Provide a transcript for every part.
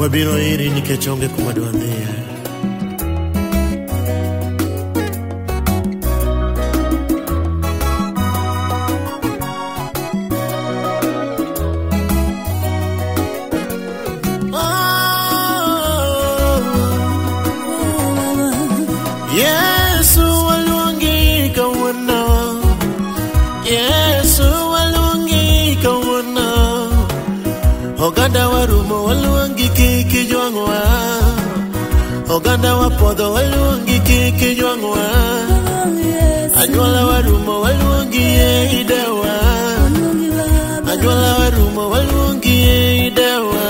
wabiro iri nikech onge kuma dwa dhiye Yesu Oganda wapodho waluongi kik ijwang'wa Anyuola warumo waluongi e idewa. Anyuola warumo waluongi e idewa.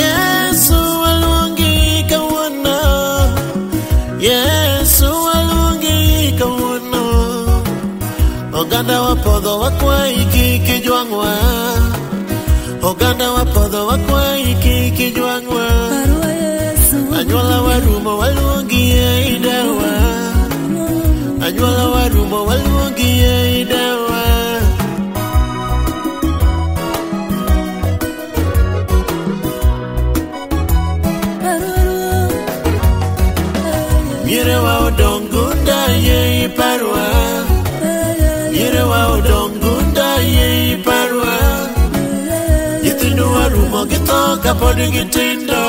Yesu waluongi kawuono. Yesu waluongi kawuono. Oganda wapodho wakwayi kik ijwang'wa Oganda wapodho wakwayi kik ijwang'wa Anyuola warumo waluongi e idewa Anyuola warumo waluongi e idewa Mierewa odong gunda ye iparwa. Mierewa odong gunda ye iparwa warumo githo kapod gitindo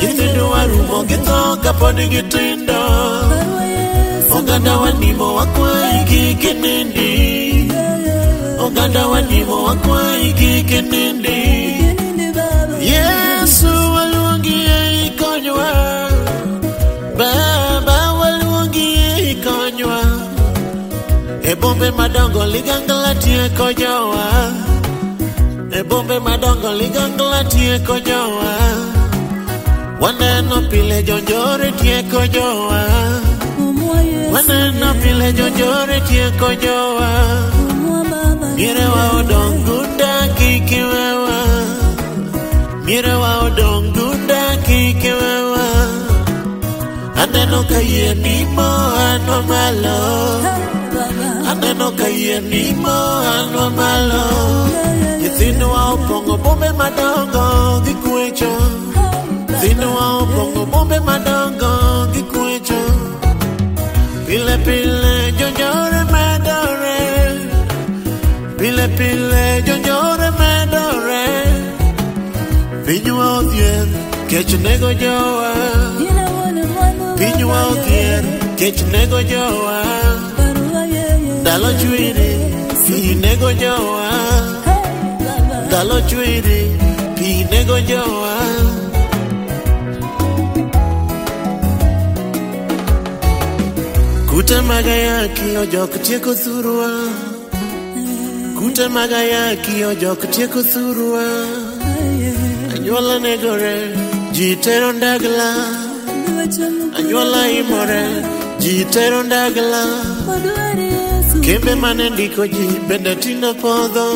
Nyithindo warumo githo kapod gitindo Oganda wanimo wakwayi kik nindi Oganda wanimo wakwayi kik nindi Yesu waluongi e ikonywa. Baba waluongi e ikonywa. E bombe madongo ligangla tieko jowa E bombe madongo ligangla tieko jowa Waneno pile jonjore tieko jowa Waneno pile jonjore tieko jowa Mierewa odong gunda kikiwewa Mierewa odong gunda kikiwewa Aneno ka yie nimo anwa malo Aneno ka yie nimo anwa malo Nyithindwa opong'o bombe madongo gi kwecho Nyithindwa opong'o bombe madongo gi kwecho Pile pile jonjore medore. Pile pile jonjore medore. Pinywa odhier kech nego jowa. Pinywa odhier kech nego jowa. Ndalo chwiri pi nego jowa Ndalo chwiri pi nego jowa Kute mag ayaki ojok tieko thurwa Kute mag ayaki ojok tieko thurwa Anyuola negore ji tero ndagla. Anyuola imore ji tero ndagla. Kembe mane ndiko ji bende tino podho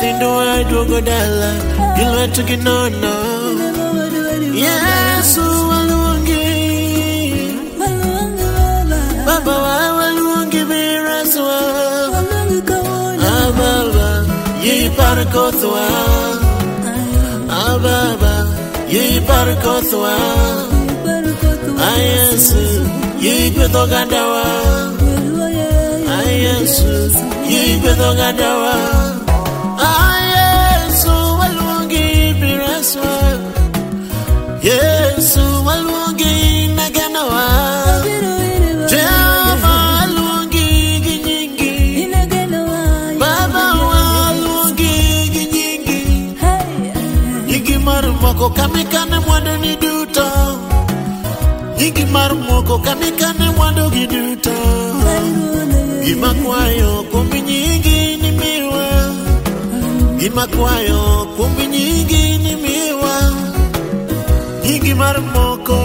Nyithindo wa duogo dala gi lwetgi nono Yesu waluongi Baba wa waluongi biraswa Ah baba yipar kothwa Ah baba yipar kothwa mar moko kamikane mwandu ni duto. Nyingi mar moko kamikane mwandu gi duto. Gima kwayo kuom nyingi ni miwa. Gima kwayo kuom nyingi ni miwa. Nyingi mar moko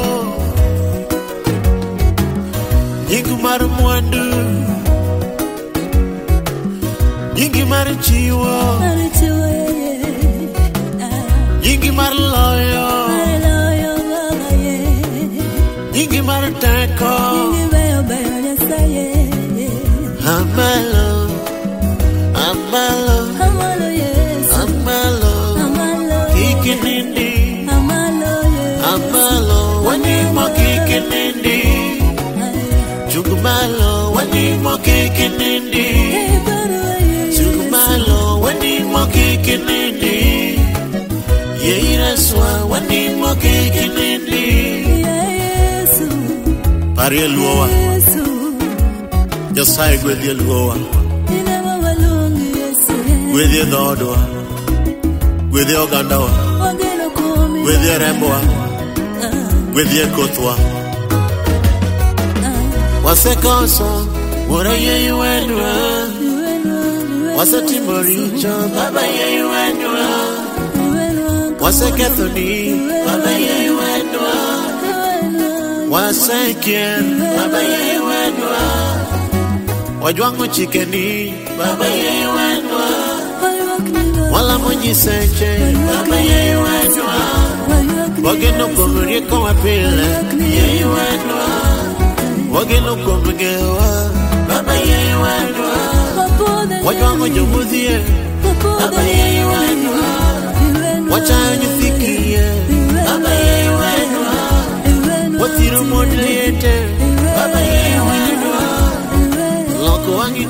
Nyingi mar mwandu. Nyingi mar chiwo mar loyo Nyingi mar teko Amalo Amalo, Amalo Yesu amalo, Amalo kikinindi, Amalo Yesu amalo, wanimo kikinindi, jugumalo, wanimo kikinindi, jugumalo, wanimo kikinindi, yeiraswa, wanimo kikinindi. Yesu. Parie luowa, Nyasaye gwedhi luowa, Inema walungi Yesu. Gwedhi dhoodwa, gwedhi ogandawa, Wageno kuomi gwedhi rembwa, gwedhi kothwa. Wasekoso, wuora yeyu wendwa, wasetimo richo, baba yeyu wendwa, wasekethoni, wendwa, wasekier, baba yeyu wendwa, wajwang'o chikeni, baba yeyu wendwa, walamo nyiseche, baba yeyu wendwa, wageno kuom riekowa pile, yeyu wendwa, wageno kuom gewa, baba yeyu wendwa, wajwang'o Nhìn.